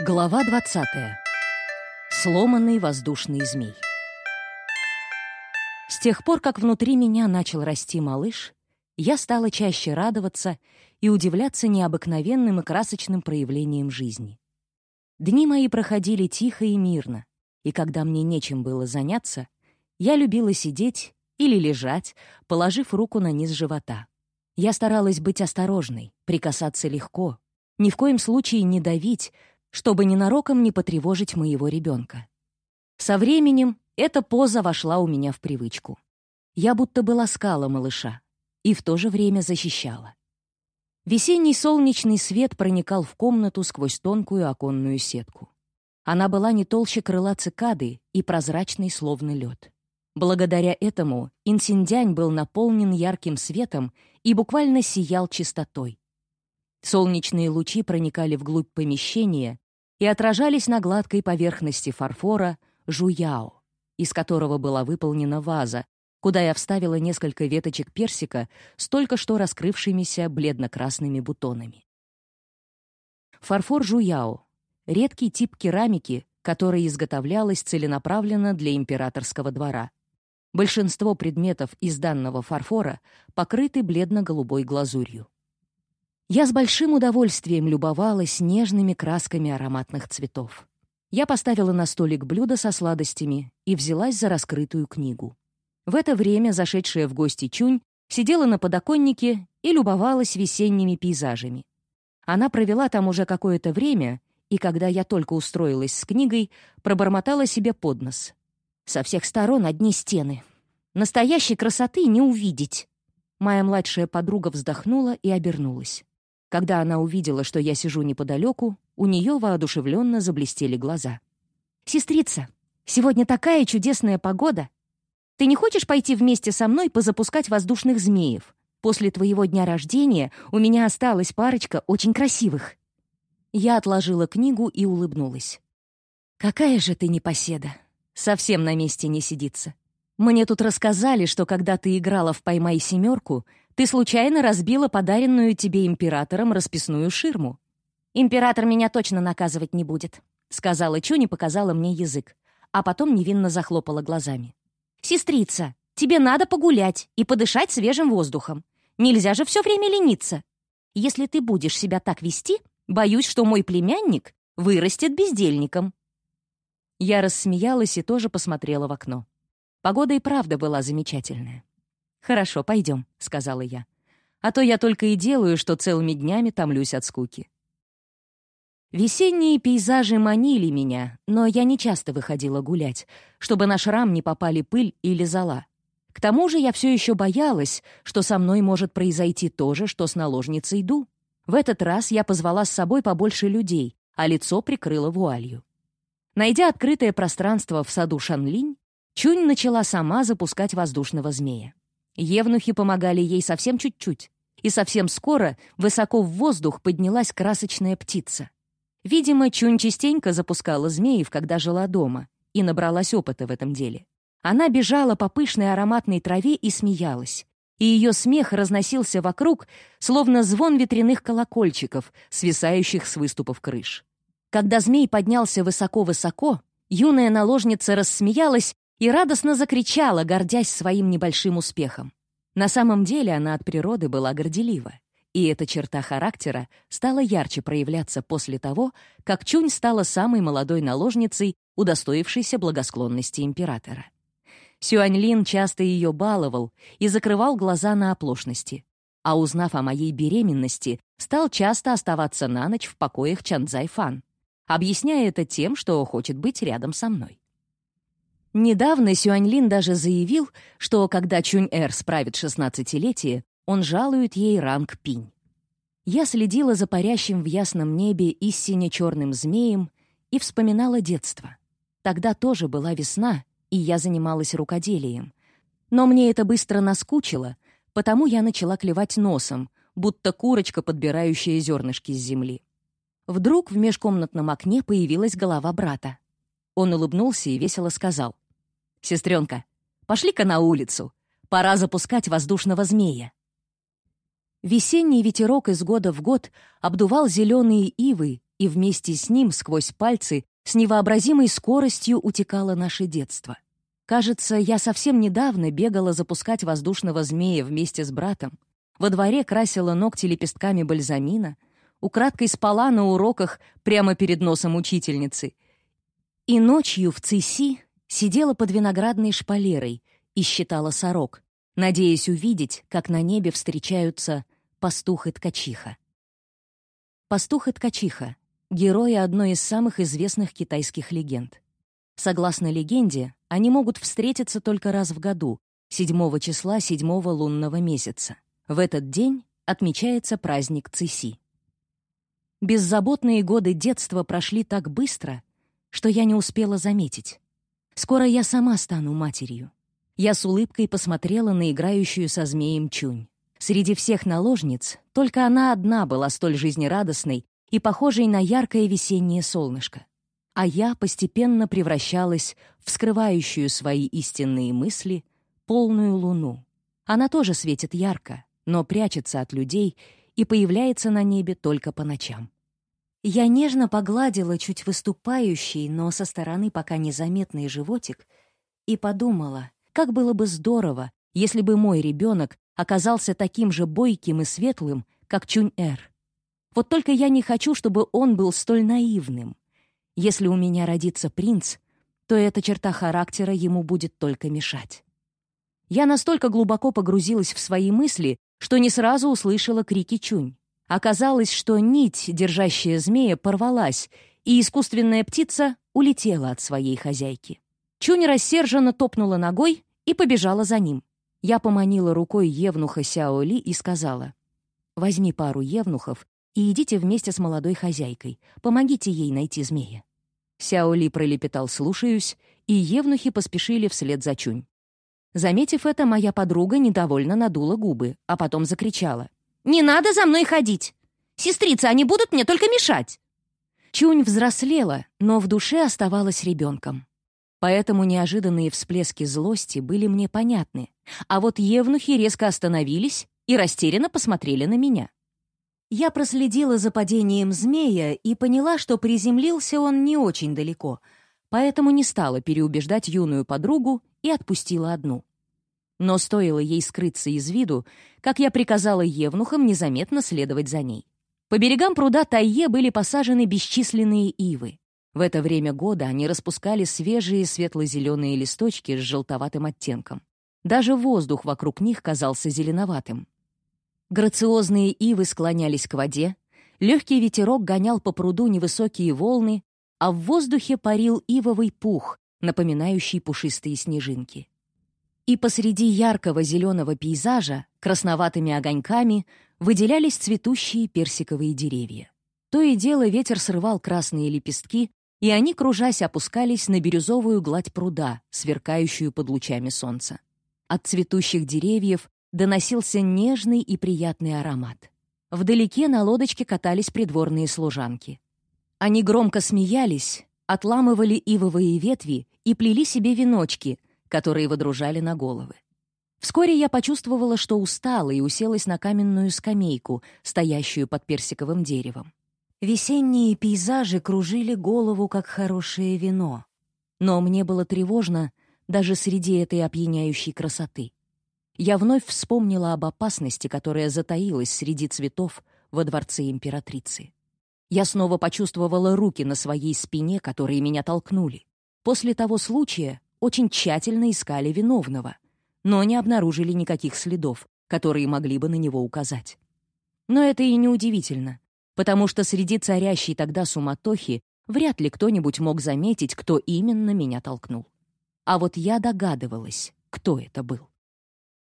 Глава 20. Сломанный воздушный змей. С тех пор, как внутри меня начал расти малыш, я стала чаще радоваться и удивляться необыкновенным и красочным проявлениям жизни. Дни мои проходили тихо и мирно, и когда мне нечем было заняться, я любила сидеть или лежать, положив руку на низ живота. Я старалась быть осторожной, прикасаться легко, ни в коем случае не давить, чтобы ненароком не потревожить моего ребенка. Со временем эта поза вошла у меня в привычку. Я будто бы ласкала малыша и в то же время защищала. Весенний солнечный свет проникал в комнату сквозь тонкую оконную сетку. Она была не толще крыла цикады и прозрачной, словно лед. Благодаря этому инсиндянь был наполнен ярким светом и буквально сиял чистотой. Солнечные лучи проникали вглубь помещения и отражались на гладкой поверхности фарфора жуяо, из которого была выполнена ваза, куда я вставила несколько веточек персика с только что раскрывшимися бледно-красными бутонами. Фарфор жуяо — редкий тип керамики, который изготовлялась целенаправленно для императорского двора. Большинство предметов из данного фарфора покрыты бледно-голубой глазурью. Я с большим удовольствием любовалась нежными красками ароматных цветов. Я поставила на столик блюдо со сладостями и взялась за раскрытую книгу. В это время зашедшая в гости Чунь сидела на подоконнике и любовалась весенними пейзажами. Она провела там уже какое-то время, и когда я только устроилась с книгой, пробормотала себе под нос. «Со всех сторон одни стены. Настоящей красоты не увидеть». Моя младшая подруга вздохнула и обернулась. Когда она увидела, что я сижу неподалеку, у нее воодушевленно заблестели глаза. «Сестрица, сегодня такая чудесная погода! Ты не хочешь пойти вместе со мной позапускать воздушных змеев? После твоего дня рождения у меня осталась парочка очень красивых». Я отложила книгу и улыбнулась. «Какая же ты непоседа! Совсем на месте не сидится. Мне тут рассказали, что когда ты играла в «Поймай семерку», ты случайно разбила подаренную тебе императором расписную ширму. Император меня точно наказывать не будет, сказала Чуни, показала мне язык, а потом невинно захлопала глазами. Сестрица, тебе надо погулять и подышать свежим воздухом. Нельзя же все время лениться. Если ты будешь себя так вести, боюсь, что мой племянник вырастет бездельником. Я рассмеялась и тоже посмотрела в окно. Погода и правда была замечательная. «Хорошо, пойдем», — сказала я. «А то я только и делаю, что целыми днями томлюсь от скуки». Весенние пейзажи манили меня, но я не часто выходила гулять, чтобы на шрам не попали пыль или зола. К тому же я все еще боялась, что со мной может произойти то же, что с наложницей Ду. В этот раз я позвала с собой побольше людей, а лицо прикрыла вуалью. Найдя открытое пространство в саду Шанлинь, Чунь начала сама запускать воздушного змея. Евнухи помогали ей совсем чуть-чуть, и совсем скоро высоко в воздух поднялась красочная птица. Видимо, Чунь частенько запускала змеев, когда жила дома, и набралась опыта в этом деле. Она бежала по пышной ароматной траве и смеялась, и ее смех разносился вокруг, словно звон ветряных колокольчиков, свисающих с выступов крыш. Когда змей поднялся высоко-высоко, юная наложница рассмеялась и радостно закричала, гордясь своим небольшим успехом. На самом деле она от природы была горделива, и эта черта характера стала ярче проявляться после того, как Чунь стала самой молодой наложницей, удостоившейся благосклонности императора. Сюаньлин часто ее баловал и закрывал глаза на оплошности, а узнав о моей беременности, стал часто оставаться на ночь в покоях Чанцзайфан, объясняя это тем, что хочет быть рядом со мной. Недавно Сюаньлин даже заявил, что когда Чунь-Эр справит шестнадцатилетие, он жалует ей ранг пинь. Я следила за парящим в ясном небе истине черным змеем и вспоминала детство. Тогда тоже была весна, и я занималась рукоделием. Но мне это быстро наскучило, потому я начала клевать носом, будто курочка, подбирающая зернышки с земли. Вдруг в межкомнатном окне появилась голова брата. Он улыбнулся и весело сказал. «Сестренка, пошли-ка на улицу. Пора запускать воздушного змея». Весенний ветерок из года в год обдувал зеленые ивы и вместе с ним, сквозь пальцы, с невообразимой скоростью утекало наше детство. Кажется, я совсем недавно бегала запускать воздушного змея вместе с братом, во дворе красила ногти лепестками бальзамина, украдкой спала на уроках прямо перед носом учительницы. И ночью в Циси сидела под виноградной шпалерой и считала сорок, надеясь увидеть, как на небе встречаются пастух и ткачиха. Пастух и ткачиха — герои одной из самых известных китайских легенд. Согласно легенде, они могут встретиться только раз в году, 7 числа 7 лунного месяца. В этот день отмечается праздник Циси. Беззаботные годы детства прошли так быстро, что я не успела заметить. Скоро я сама стану матерью. Я с улыбкой посмотрела на играющую со змеем Чунь. Среди всех наложниц только она одна была столь жизнерадостной и похожей на яркое весеннее солнышко. А я постепенно превращалась в скрывающую свои истинные мысли полную луну. Она тоже светит ярко, но прячется от людей и появляется на небе только по ночам. Я нежно погладила чуть выступающий, но со стороны пока незаметный животик и подумала, как было бы здорово, если бы мой ребенок оказался таким же бойким и светлым, как Чунь-Эр. Вот только я не хочу, чтобы он был столь наивным. Если у меня родится принц, то эта черта характера ему будет только мешать. Я настолько глубоко погрузилась в свои мысли, что не сразу услышала крики Чунь. Оказалось, что нить, держащая змея, порвалась, и искусственная птица улетела от своей хозяйки. Чунь рассерженно топнула ногой и побежала за ним. Я поманила рукой евнуха Сяоли и сказала, «Возьми пару евнухов и идите вместе с молодой хозяйкой. Помогите ей найти змея». Сяоли пролепетал «слушаюсь», и евнухи поспешили вслед за Чунь. Заметив это, моя подруга недовольно надула губы, а потом закричала. «Не надо за мной ходить! Сестрица, они будут мне только мешать!» Чунь взрослела, но в душе оставалась ребенком. Поэтому неожиданные всплески злости были мне понятны, а вот евнухи резко остановились и растерянно посмотрели на меня. Я проследила за падением змея и поняла, что приземлился он не очень далеко, поэтому не стала переубеждать юную подругу и отпустила одну. Но стоило ей скрыться из виду, как я приказала евнухам незаметно следовать за ней. По берегам пруда Тайе были посажены бесчисленные ивы. В это время года они распускали свежие светло-зеленые листочки с желтоватым оттенком. Даже воздух вокруг них казался зеленоватым. Грациозные ивы склонялись к воде, легкий ветерок гонял по пруду невысокие волны, а в воздухе парил ивовый пух, напоминающий пушистые снежинки. И посреди яркого зеленого пейзажа красноватыми огоньками выделялись цветущие персиковые деревья. То и дело ветер срывал красные лепестки, и они, кружась, опускались на бирюзовую гладь пруда, сверкающую под лучами солнца. От цветущих деревьев доносился нежный и приятный аромат. Вдалеке на лодочке катались придворные служанки. Они громко смеялись, отламывали ивовые ветви и плели себе веночки, которые водружали на головы. Вскоре я почувствовала, что устала и уселась на каменную скамейку, стоящую под персиковым деревом. Весенние пейзажи кружили голову, как хорошее вино. Но мне было тревожно даже среди этой опьяняющей красоты. Я вновь вспомнила об опасности, которая затаилась среди цветов во дворце императрицы. Я снова почувствовала руки на своей спине, которые меня толкнули. После того случая очень тщательно искали виновного, но не обнаружили никаких следов, которые могли бы на него указать. Но это и не удивительно потому что среди царящей тогда суматохи вряд ли кто-нибудь мог заметить, кто именно меня толкнул. А вот я догадывалась, кто это был.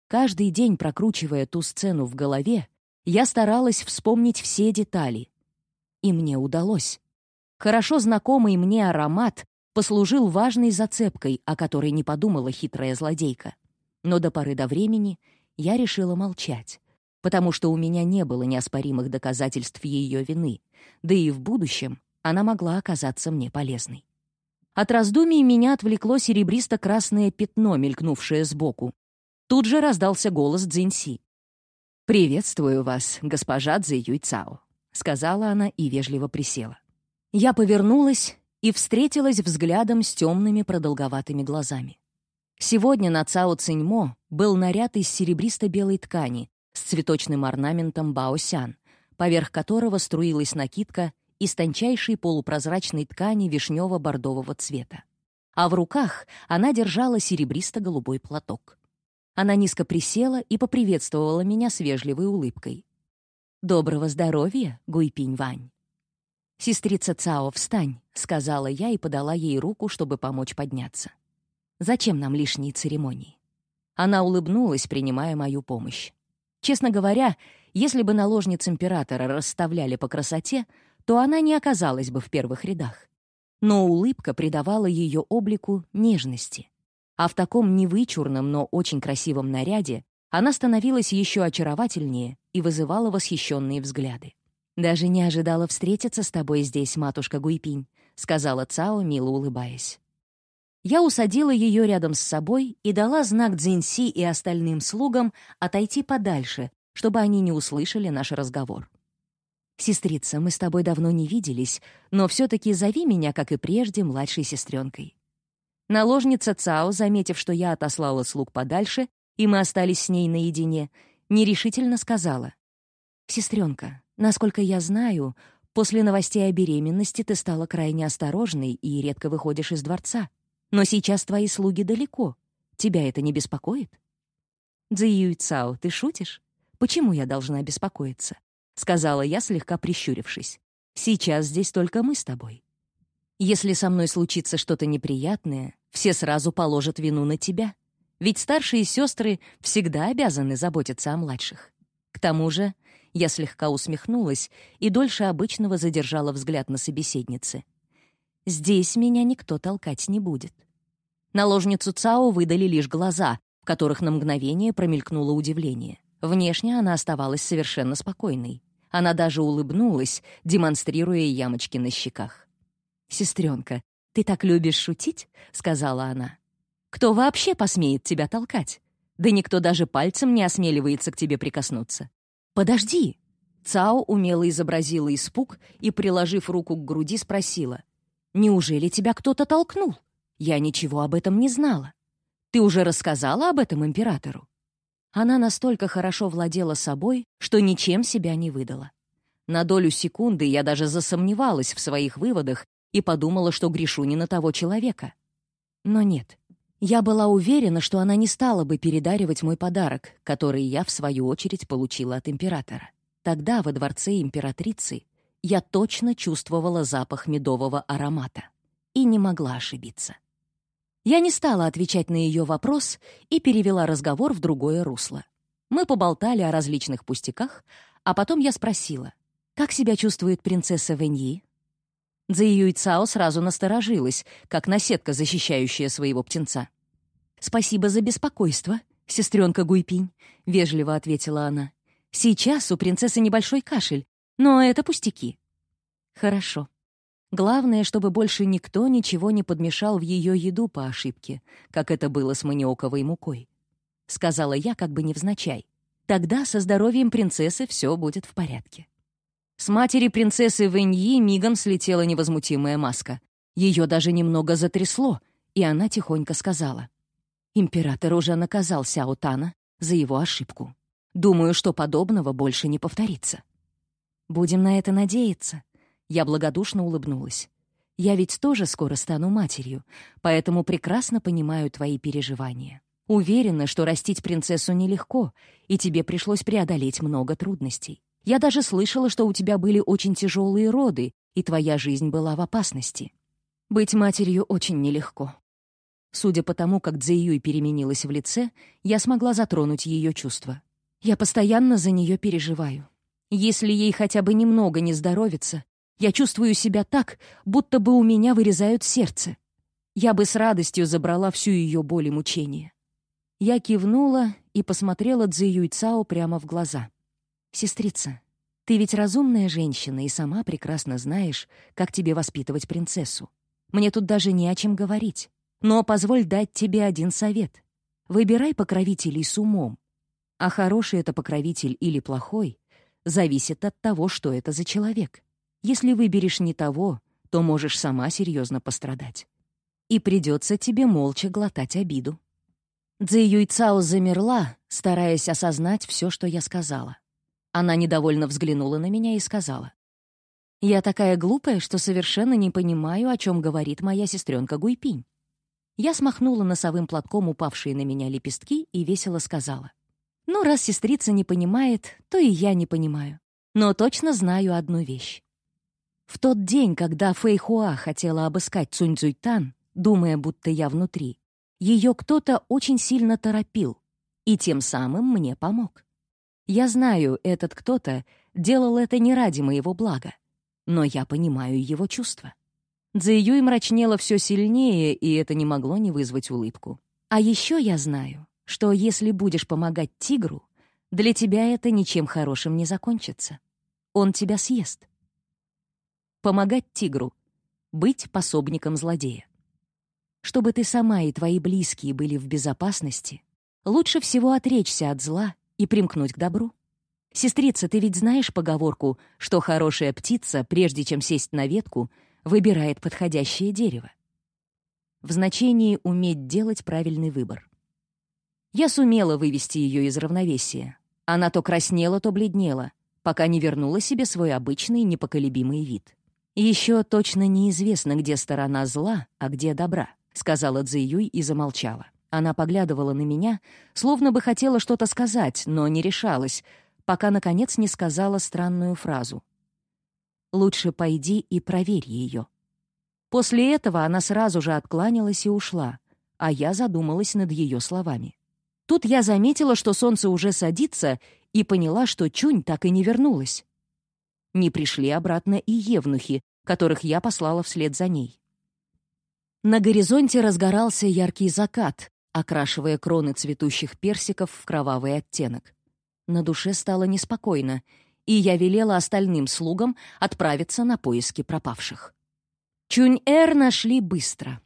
Каждый день, прокручивая ту сцену в голове, я старалась вспомнить все детали. И мне удалось. Хорошо знакомый мне аромат послужил важной зацепкой, о которой не подумала хитрая злодейка. Но до поры до времени я решила молчать, потому что у меня не было неоспоримых доказательств ее вины, да и в будущем она могла оказаться мне полезной. От раздумий меня отвлекло серебристо-красное пятно, мелькнувшее сбоку. Тут же раздался голос Цзиньси. «Приветствую вас, госпожа Цзи Юйцао», — сказала она и вежливо присела. Я повернулась и встретилась взглядом с темными продолговатыми глазами. Сегодня на Цао Циньмо был наряд из серебристо-белой ткани с цветочным орнаментом баосян, поверх которого струилась накидка из тончайшей полупрозрачной ткани вишнево-бордового цвета. А в руках она держала серебристо-голубой платок. Она низко присела и поприветствовала меня с вежливой улыбкой. «Доброго здоровья, Гуйпинь Вань!» «Сестрица Цао, встань!» — сказала я и подала ей руку, чтобы помочь подняться. «Зачем нам лишние церемонии?» Она улыбнулась, принимая мою помощь. Честно говоря, если бы наложниц императора расставляли по красоте, то она не оказалась бы в первых рядах. Но улыбка придавала ее облику нежности. А в таком невычурном, но очень красивом наряде она становилась еще очаровательнее и вызывала восхищенные взгляды. «Даже не ожидала встретиться с тобой здесь, матушка Гуйпинь», — сказала Цао, мило улыбаясь. Я усадила ее рядом с собой и дала знак Цзиньси и остальным слугам отойти подальше, чтобы они не услышали наш разговор. «Сестрица, мы с тобой давно не виделись, но все-таки зови меня, как и прежде, младшей сестренкой». Наложница Цао, заметив, что я отослала слуг подальше, и мы остались с ней наедине, нерешительно сказала. «Сестренка, насколько я знаю, после новостей о беременности ты стала крайне осторожной и редко выходишь из дворца. Но сейчас твои слуги далеко. Тебя это не беспокоит?» «Цзиюй Цао, ты шутишь? Почему я должна беспокоиться?» — сказала я, слегка прищурившись. «Сейчас здесь только мы с тобой. Если со мной случится что-то неприятное, все сразу положат вину на тебя. Ведь старшие сестры всегда обязаны заботиться о младших. К тому же я слегка усмехнулась и дольше обычного задержала взгляд на собеседнице. Здесь меня никто толкать не будет. Наложницу Цао выдали лишь глаза, в которых на мгновение промелькнуло удивление. Внешне она оставалась совершенно спокойной. Она даже улыбнулась, демонстрируя ямочки на щеках. «Сестренка, ты так любишь шутить?» — сказала она. «Кто вообще посмеет тебя толкать? Да никто даже пальцем не осмеливается к тебе прикоснуться. Подожди!» Цао умело изобразила испуг и, приложив руку к груди, спросила. «Неужели тебя кто-то толкнул? Я ничего об этом не знала. Ты уже рассказала об этом императору?» Она настолько хорошо владела собой, что ничем себя не выдала. На долю секунды я даже засомневалась в своих выводах и подумала, что грешу не на того человека. Но нет. Я была уверена, что она не стала бы передаривать мой подарок, который я, в свою очередь, получила от императора. Тогда, во дворце императрицы, я точно чувствовала запах медового аромата и не могла ошибиться. Я не стала отвечать на ее вопрос и перевела разговор в другое русло. Мы поболтали о различных пустяках, а потом я спросила, как себя чувствует принцесса Веньи? Цзэйюй Цао сразу насторожилась, как наседка, защищающая своего птенца. «Спасибо за беспокойство, сестренка Гуйпинь», — вежливо ответила она. «Сейчас у принцессы небольшой кашель, но это пустяки». «Хорошо. Главное, чтобы больше никто ничего не подмешал в ее еду по ошибке, как это было с маниоковой мукой», — сказала я как бы невзначай. «Тогда со здоровьем принцессы все будет в порядке». С матери принцессы Вэньи мигом слетела невозмутимая маска. Ее даже немного затрясло, и она тихонько сказала. Император уже наказал Сяо Тана за его ошибку. Думаю, что подобного больше не повторится. Будем на это надеяться. Я благодушно улыбнулась. Я ведь тоже скоро стану матерью, поэтому прекрасно понимаю твои переживания. Уверена, что растить принцессу нелегко, и тебе пришлось преодолеть много трудностей. Я даже слышала, что у тебя были очень тяжелые роды, и твоя жизнь была в опасности. Быть матерью очень нелегко. Судя по тому, как Цзэйюй переменилась в лице, я смогла затронуть ее чувства. Я постоянно за нее переживаю. Если ей хотя бы немного не здоровится, я чувствую себя так, будто бы у меня вырезают сердце. Я бы с радостью забрала всю ее боль и мучение. Я кивнула и посмотрела Цзэйюй Цао прямо в глаза — «Сестрица, ты ведь разумная женщина и сама прекрасно знаешь, как тебе воспитывать принцессу. Мне тут даже не о чем говорить. Но позволь дать тебе один совет. Выбирай покровителей с умом. А хороший это покровитель или плохой, зависит от того, что это за человек. Если выберешь не того, то можешь сама серьезно пострадать. И придется тебе молча глотать обиду. Цзи Юйцао замерла, стараясь осознать все, что я сказала. Она недовольно взглянула на меня и сказала. «Я такая глупая, что совершенно не понимаю, о чем говорит моя сестренка Гуйпинь». Я смахнула носовым платком упавшие на меня лепестки и весело сказала. «Ну, раз сестрица не понимает, то и я не понимаю. Но точно знаю одну вещь. В тот день, когда Фэйхуа хотела обыскать Цунь-Цзуйтан, думая, будто я внутри, ее кто-то очень сильно торопил и тем самым мне помог. Я знаю, этот кто-то делал это не ради моего блага, но я понимаю его чувства. Цзэюй мрачнела все сильнее, и это не могло не вызвать улыбку. А еще я знаю, что если будешь помогать тигру, для тебя это ничем хорошим не закончится. Он тебя съест. Помогать тигру. Быть пособником злодея. Чтобы ты сама и твои близкие были в безопасности, лучше всего отречься от зла и примкнуть к добру. Сестрица, ты ведь знаешь поговорку, что хорошая птица, прежде чем сесть на ветку, выбирает подходящее дерево? В значении «уметь делать правильный выбор». Я сумела вывести ее из равновесия. Она то краснела, то бледнела, пока не вернула себе свой обычный непоколебимый вид. Еще точно неизвестно, где сторона зла, а где добра. — сказала Цзэюй и замолчала. Она поглядывала на меня, словно бы хотела что-то сказать, но не решалась, пока, наконец, не сказала странную фразу. «Лучше пойди и проверь ее». После этого она сразу же откланялась и ушла, а я задумалась над ее словами. Тут я заметила, что солнце уже садится, и поняла, что Чунь так и не вернулась. Не пришли обратно и евнухи, которых я послала вслед за ней. На горизонте разгорался яркий закат, окрашивая кроны цветущих персиков в кровавый оттенок. На душе стало неспокойно, и я велела остальным слугам отправиться на поиски пропавших. Чунь-Эр нашли быстро.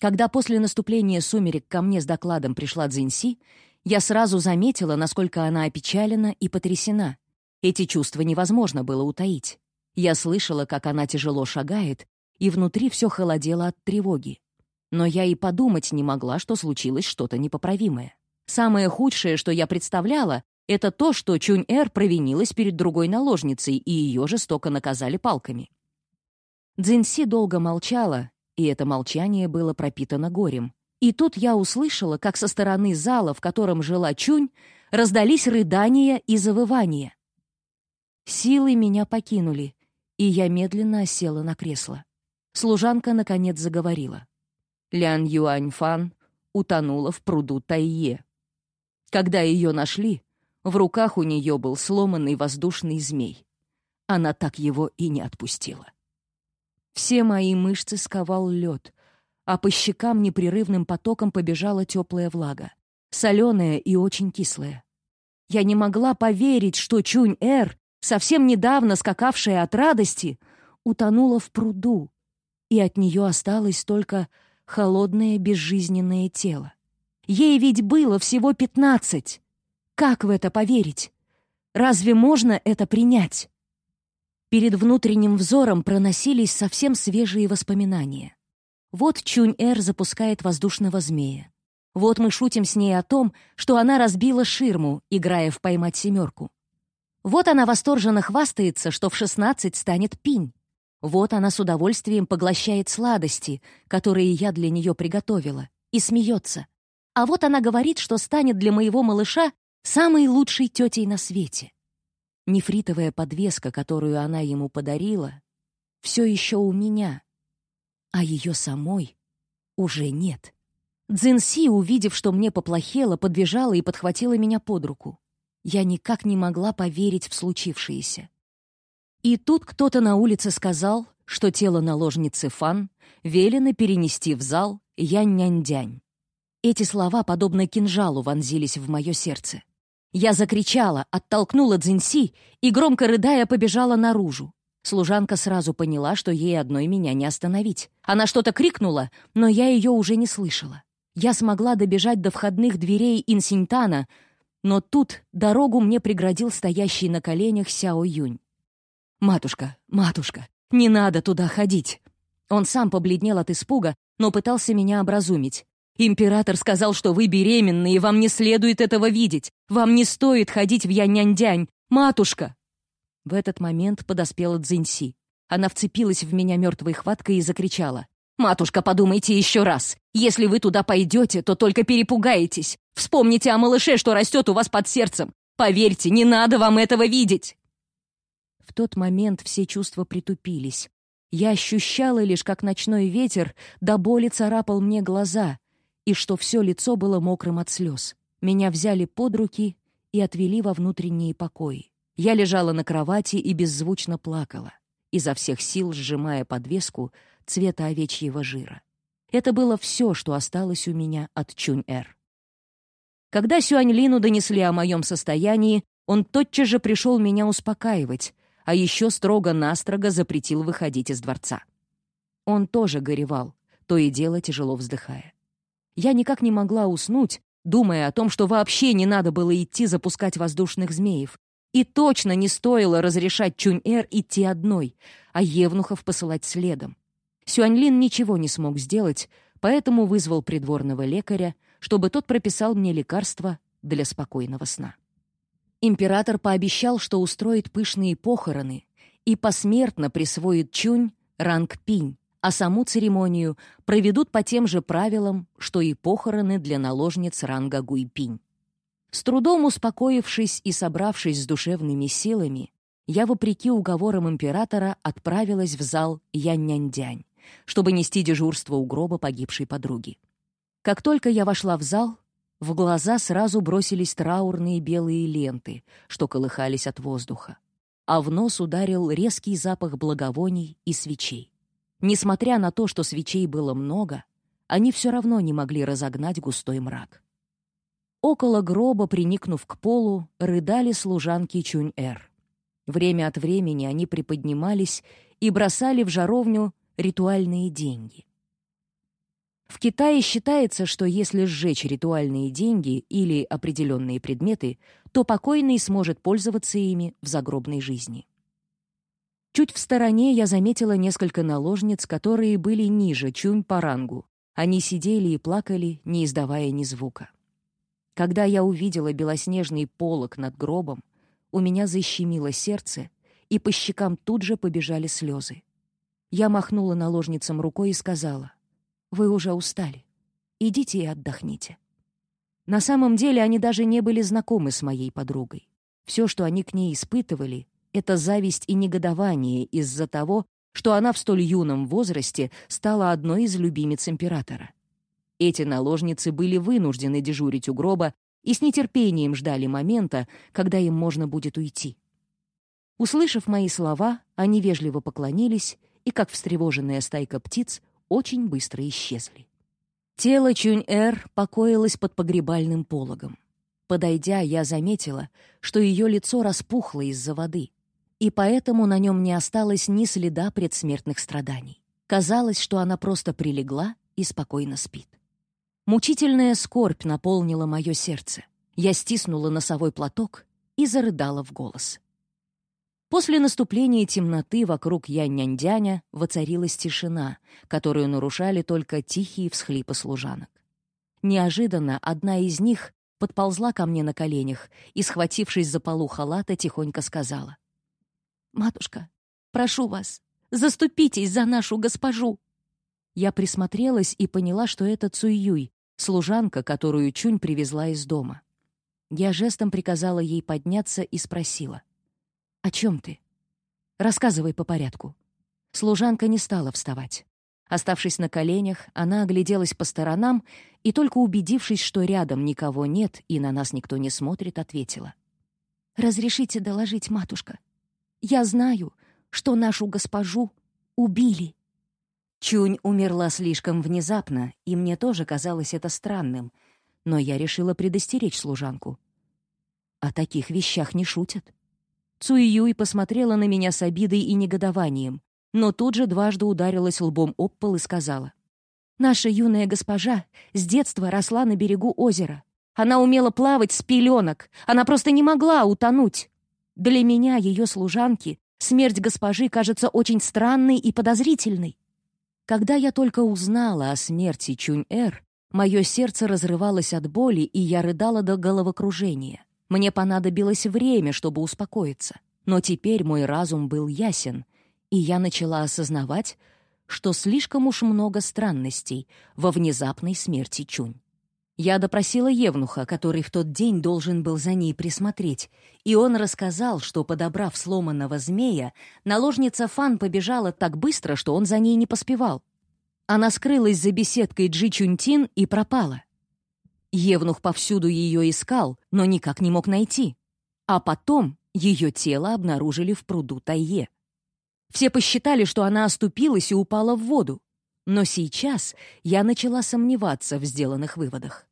Когда после наступления сумерек ко мне с докладом пришла Цзиньси, я сразу заметила, насколько она опечалена и потрясена. Эти чувства невозможно было утаить. Я слышала, как она тяжело шагает, и внутри все холодело от тревоги. Но я и подумать не могла, что случилось что-то непоправимое. Самое худшее, что я представляла, это то, что Чунь-Эр провинилась перед другой наложницей, и ее жестоко наказали палками. Цзиньси долго молчала, и это молчание было пропитано горем. И тут я услышала, как со стороны зала, в котором жила Чунь, раздались рыдания и завывания. Силы меня покинули, и я медленно осела на кресло. Служанка, наконец, заговорила. Лян Юаньфан утонула в пруду Тайе. Когда ее нашли, в руках у нее был сломанный воздушный змей. Она так его и не отпустила. Все мои мышцы сковал лед, а по щекам непрерывным потоком побежала теплая влага, соленая и очень кислая. Я не могла поверить, что Чунь-Эр, совсем недавно скакавшая от радости, утонула в пруду, и от нее осталось только холодное безжизненное тело. Ей ведь было всего пятнадцать. Как в это поверить? Разве можно это принять? Перед внутренним взором проносились совсем свежие воспоминания. Вот Чунь-Эр запускает воздушного змея. Вот мы шутим с ней о том, что она разбила ширму, играя в «Поймать семерку». Вот она восторженно хвастается, что в шестнадцать станет пинь. Вот она с удовольствием поглощает сладости, которые я для нее приготовила, и смеется. А вот она говорит, что станет для моего малыша самой лучшей тетей на свете. Нефритовая подвеска, которую она ему подарила, все еще у меня, а ее самой уже нет. Цзинси, увидев, что мне поплохело, подбежала и подхватила меня под руку. Я никак не могла поверить в случившееся. И тут кто-то на улице сказал, что тело наложницы Фан велено перенести в зал Янь-Нянь-Дянь. Эти слова, подобно кинжалу, вонзились в мое сердце. Я закричала, оттолкнула Цзиньси и, громко рыдая, побежала наружу. Служанка сразу поняла, что ей одной меня не остановить. Она что-то крикнула, но я ее уже не слышала. Я смогла добежать до входных дверей Инсиньтана, но тут дорогу мне преградил стоящий на коленях Сяо Юнь. «Матушка, матушка, не надо туда ходить!» Он сам побледнел от испуга, но пытался меня образумить. «Император сказал, что вы беременны, и вам не следует этого видеть. Вам не стоит ходить в Янь-Нянь-Дянь. Матушка!» В этот момент подоспела Цзиньси. Она вцепилась в меня мертвой хваткой и закричала. «Матушка, подумайте еще раз. Если вы туда пойдете, то только перепугаетесь. Вспомните о малыше, что растет у вас под сердцем. Поверьте, не надо вам этого видеть!» В тот момент все чувства притупились. Я ощущала лишь, как ночной ветер до боли царапал мне глаза, и что все лицо было мокрым от слез. Меня взяли под руки и отвели во внутренние покои. Я лежала на кровати и беззвучно плакала, изо всех сил сжимая подвеску цвета овечьего жира. Это было все, что осталось у меня от Чунь-Эр. Когда Сюань-Лину донесли о моем состоянии, он тотчас же пришел меня успокаивать, а еще строго-настрого запретил выходить из дворца. Он тоже горевал, то и дело тяжело вздыхая. Я никак не могла уснуть, думая о том, что вообще не надо было идти запускать воздушных змеев, и точно не стоило разрешать Чунь-Эр идти одной, а Евнухов посылать следом. Сюаньлин ничего не смог сделать, поэтому вызвал придворного лекаря, чтобы тот прописал мне лекарства для спокойного сна. Император пообещал, что устроит пышные похороны и посмертно присвоит Чунь ранг Пинь, а саму церемонию проведут по тем же правилам, что и похороны для наложниц ранга Гуйпинь. С трудом успокоившись и собравшись с душевными силами, я, вопреки уговорам императора, отправилась в зал Янь-Нянь-Дянь, чтобы нести дежурство у гроба погибшей подруги. Как только я вошла в зал, в глаза сразу бросились траурные белые ленты, что колыхались от воздуха. А в нос ударил резкий запах благовоний и свечей. Несмотря на то, что свечей было много, они все равно не могли разогнать густой мрак. Около гроба, приникнув к полу, рыдали служанки Чунь-Эр. Время от времени они приподнимались и бросали в жаровню ритуальные деньги. В Китае считается, что если сжечь ритуальные деньги или определенные предметы, то покойный сможет пользоваться ими в загробной жизни. Чуть в стороне я заметила несколько наложниц, которые были ниже Чунь по рангу. Они сидели и плакали, не издавая ни звука. Когда я увидела белоснежный полог над гробом, у меня защемило сердце, и по щекам тут же побежали слезы. Я махнула наложницам рукой и сказала, вы уже устали. Идите и отдохните». На самом деле они даже не были знакомы с моей подругой. Все, что они к ней испытывали, это зависть и негодование из-за того, что она в столь юном возрасте стала одной из любимиц императора. Эти наложницы были вынуждены дежурить у гроба и с нетерпением ждали момента, когда им можно будет уйти. Услышав мои слова, они вежливо поклонились и, как встревоженная стайка птиц, очень быстро исчезли. Тело Чунь-Эр покоилось под погребальным пологом. Подойдя, я заметила, что ее лицо распухло из-за воды, и поэтому на нем не осталось ни следа предсмертных страданий. Казалось, что она просто прилегла и спокойно спит. Мучительная скорбь наполнила мое сердце. Я стиснула носовой платок и зарыдала в голос. После наступления темноты вокруг Янь-Нянь-Дяня воцарилась тишина, которую нарушали только тихие всхлипы служанок. Неожиданно одна из них подползла ко мне на коленях и, схватившись за полу халата, тихонько сказала. «Матушка, прошу вас, заступитесь за нашу госпожу!» Я присмотрелась и поняла, что это Цуюй, служанка, которую Чунь привезла из дома. Я жестом приказала ей подняться и спросила. «О чем ты?» «Рассказывай по порядку». Служанка не стала вставать. Оставшись на коленях, она огляделась по сторонам и, только убедившись, что рядом никого нет и на нас никто не смотрит, ответила. «Разрешите доложить, матушка. Я знаю, что нашу госпожу убили». Чунь умерла слишком внезапно, и мне тоже казалось это странным, но я решила предостеречь служанку. О таких вещах не шутят. Цуй-Юй посмотрела на меня с обидой и негодованием, но тут же дважды ударилась лбом об пол и сказала. «Наша юная госпожа с детства росла на берегу озера. Она умела плавать с пеленок, она просто не могла утонуть. Для меня, ее служанки, смерть госпожи кажется очень странной и подозрительной». Когда я только узнала о смерти Чунь-Эр, мое сердце разрывалось от боли, и я рыдала до головокружения. Мне понадобилось время, чтобы успокоиться. Но теперь мой разум был ясен, и я начала осознавать, что слишком уж много странностей во внезапной смерти Чунь. Я допросила Евнуха, который в тот день должен был за ней присмотреть, и он рассказал, что, подобрав сломанного змея, наложница Фан побежала так быстро, что он за ней не поспевал. Она скрылась за беседкой Джи Чунтин и пропала. Евнух повсюду ее искал, но никак не мог найти. А потом ее тело обнаружили в пруду Тайе. Все посчитали, что она оступилась и упала в воду. Но сейчас я начала сомневаться в сделанных выводах.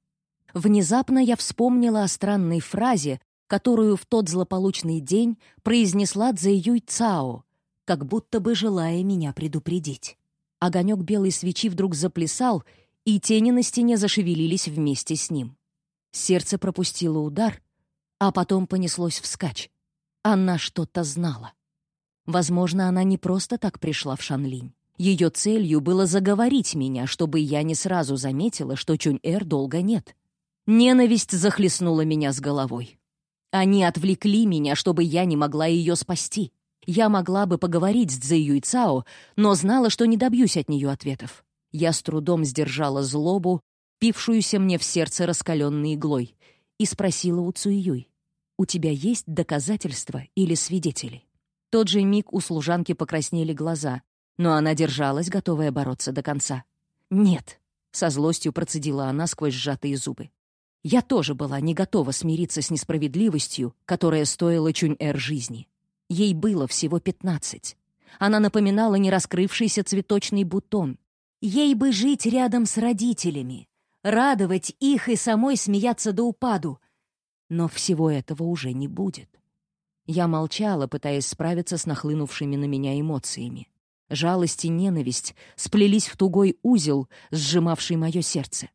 Внезапно я вспомнила о странной фразе, которую в тот злополучный день произнесла Цзэюй Цао, как будто бы желая меня предупредить. Огонек белой свечи вдруг заплясал, и тени на стене зашевелились вместе с ним. Сердце пропустило удар, а потом понеслось вскачь. Она что-то знала. Возможно, она не просто так пришла в Шанлинь. Ее целью было заговорить меня, чтобы я не сразу заметила, что Чунь-Эр долго нет. Ненависть захлестнула меня с головой. Они отвлекли меня, чтобы я не могла ее спасти. Я могла бы поговорить с Цзэ Цао, но знала, что не добьюсь от нее ответов. Я с трудом сдержала злобу, пившуюся мне в сердце раскаленной иглой, и спросила у Цуюй, «У тебя есть доказательства или свидетели?» тот же миг у служанки покраснели глаза, но она держалась, готовая бороться до конца. «Нет», — со злостью процедила она сквозь сжатые зубы. Я тоже была не готова смириться с несправедливостью, которая стоила Чунь-Эр жизни. Ей было всего пятнадцать. Она напоминала нераскрывшийся цветочный бутон. Ей бы жить рядом с родителями, радовать их и самой смеяться до упаду. Но всего этого уже не будет. Я молчала, пытаясь справиться с нахлынувшими на меня эмоциями. Жалость и ненависть сплелись в тугой узел, сжимавший мое сердце.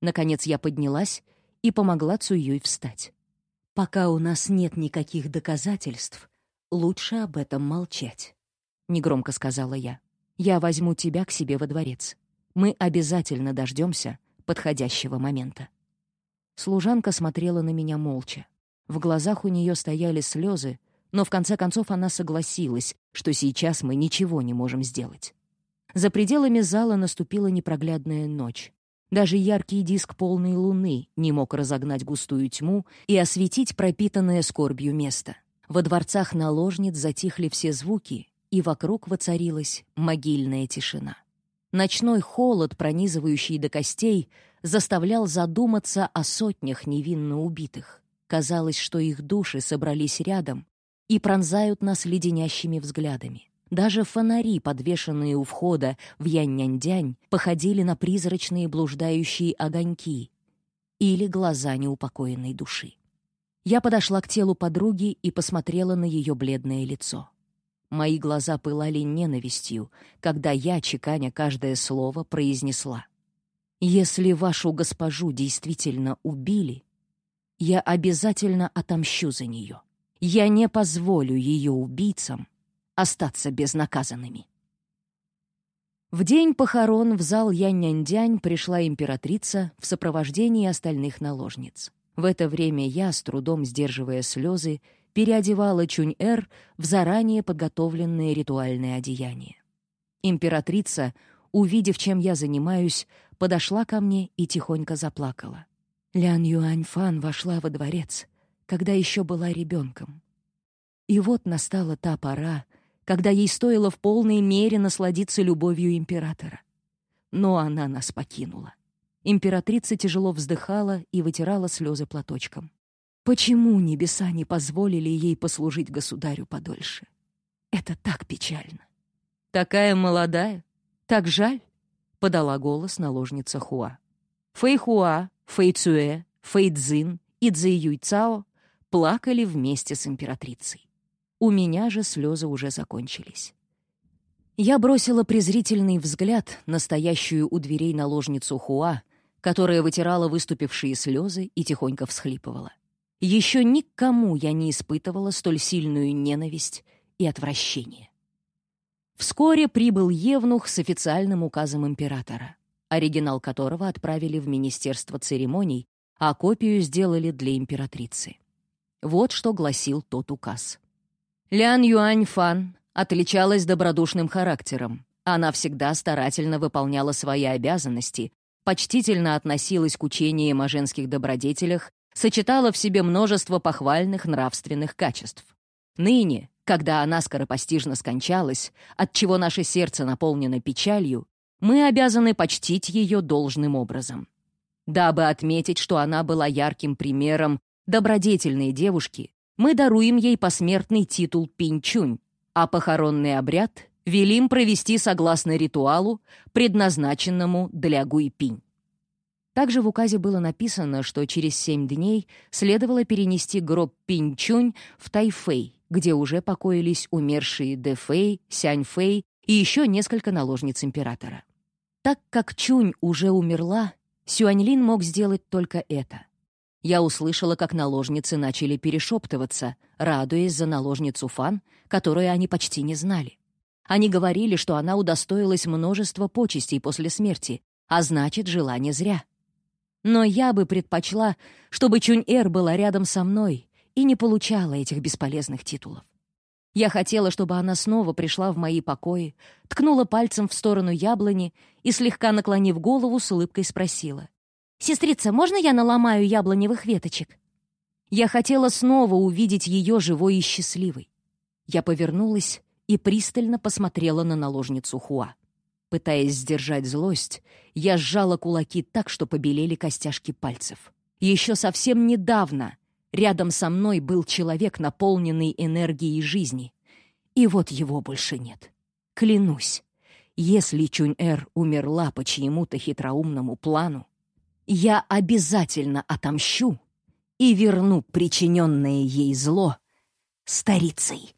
Наконец я поднялась и помогла Цуюй встать. «Пока у нас нет никаких доказательств, лучше об этом молчать», — негромко сказала я. «Я возьму тебя к себе во дворец. Мы обязательно дождемся подходящего момента». Служанка смотрела на меня молча. В глазах у нее стояли слезы, но в конце концов она согласилась, что сейчас мы ничего не можем сделать. За пределами зала наступила непроглядная ночь. Даже яркий диск полной луны не мог разогнать густую тьму и осветить пропитанное скорбью место. Во дворцах наложниц затихли все звуки, и вокруг воцарилась могильная тишина. Ночной холод, пронизывающий до костей, заставлял задуматься о сотнях невинно убитых. Казалось, что их души собрались рядом и пронзают нас леденящими взглядами. Даже фонари, подвешенные у входа в Янь-Нянь-Дянь, походили на призрачные блуждающие огоньки или глаза неупокоенной души. Я подошла к телу подруги и посмотрела на ее бледное лицо. Мои глаза пылали ненавистью, когда я, чеканя каждое слово, произнесла. «Если вашу госпожу действительно убили, я обязательно отомщу за нее. Я не позволю ее убийцам остаться безнаказанными. В день похорон в зал Янь-Нянь-Дянь пришла императрица в сопровождении остальных наложниц. В это время я, с трудом сдерживая слезы, переодевала Чунь-Эр в заранее подготовленное ритуальное одеяние. Императрица, увидев, чем я занимаюсь, подошла ко мне и тихонько заплакала. Лян Юаньфан вошла во дворец, когда еще была ребенком. И вот настала та пора, когда ей стоило в полной мере насладиться любовью императора. Но она нас покинула. Императрица тяжело вздыхала и вытирала слезы платочком. Почему небеса не позволили ей послужить государю подольше? Это так печально. «Такая молодая, так жаль», — подала голос наложница Хуа. Фэйхуа, Фэйцуэ, Фэйцзин и Цзэюй Цао плакали вместе с императрицей. У меня же слезы уже закончились. Я бросила презрительный взгляд на стоящую у дверей наложницу Хуа, которая вытирала выступившие слезы и тихонько всхлипывала. Еще никому я не испытывала столь сильную ненависть и отвращение. Вскоре прибыл Евнух с официальным указом императора, оригинал которого отправили в Министерство церемоний, а копию сделали для императрицы. Вот что гласил тот указ. Лян Юань Фан отличалась добродушным характером. Она всегда старательно выполняла свои обязанности, почтительно относилась к учениям о женских добродетелях, сочетала в себе множество похвальных нравственных качеств. Ныне, когда она скоропостижно скончалась, от чего наше сердце наполнено печалью, мы обязаны почтить ее должным образом. Дабы отметить, что она была ярким примером добродетельной девушки, мы даруем ей посмертный титул Пинчунь, а похоронный обряд велим провести согласно ритуалу, предназначенному для Гуйпинь. Также в указе было написано, что через семь дней следовало перенести гроб Пинчунь в Тайфэй, где уже покоились умершие Дэфэй, Сяньфэй и еще несколько наложниц императора. Так как Чунь уже умерла, Сюаньлин мог сделать только это. Я услышала, как наложницы начали перешептываться, радуясь за наложницу Фан, которую они почти не знали. Они говорили, что она удостоилась множества почестей после смерти, а значит, жила не зря. Но я бы предпочла, чтобы Чунь-Эр была рядом со мной и не получала этих бесполезных титулов. Я хотела, чтобы она снова пришла в мои покои, ткнула пальцем в сторону яблони и, слегка наклонив голову, с улыбкой спросила. «Сестрица, можно я наломаю яблоневых веточек?» Я хотела снова увидеть ее живой и счастливой. Я повернулась и пристально посмотрела на наложницу Хуа. Пытаясь сдержать злость, я сжала кулаки так, что побелели костяшки пальцев. Еще совсем недавно рядом со мной был человек, наполненный энергией жизни. И вот его больше нет. Клянусь, если Чунь-Эр умерла по чьему-то хитроумному плану, я обязательно отомщу и верну причиненное ей зло старицей.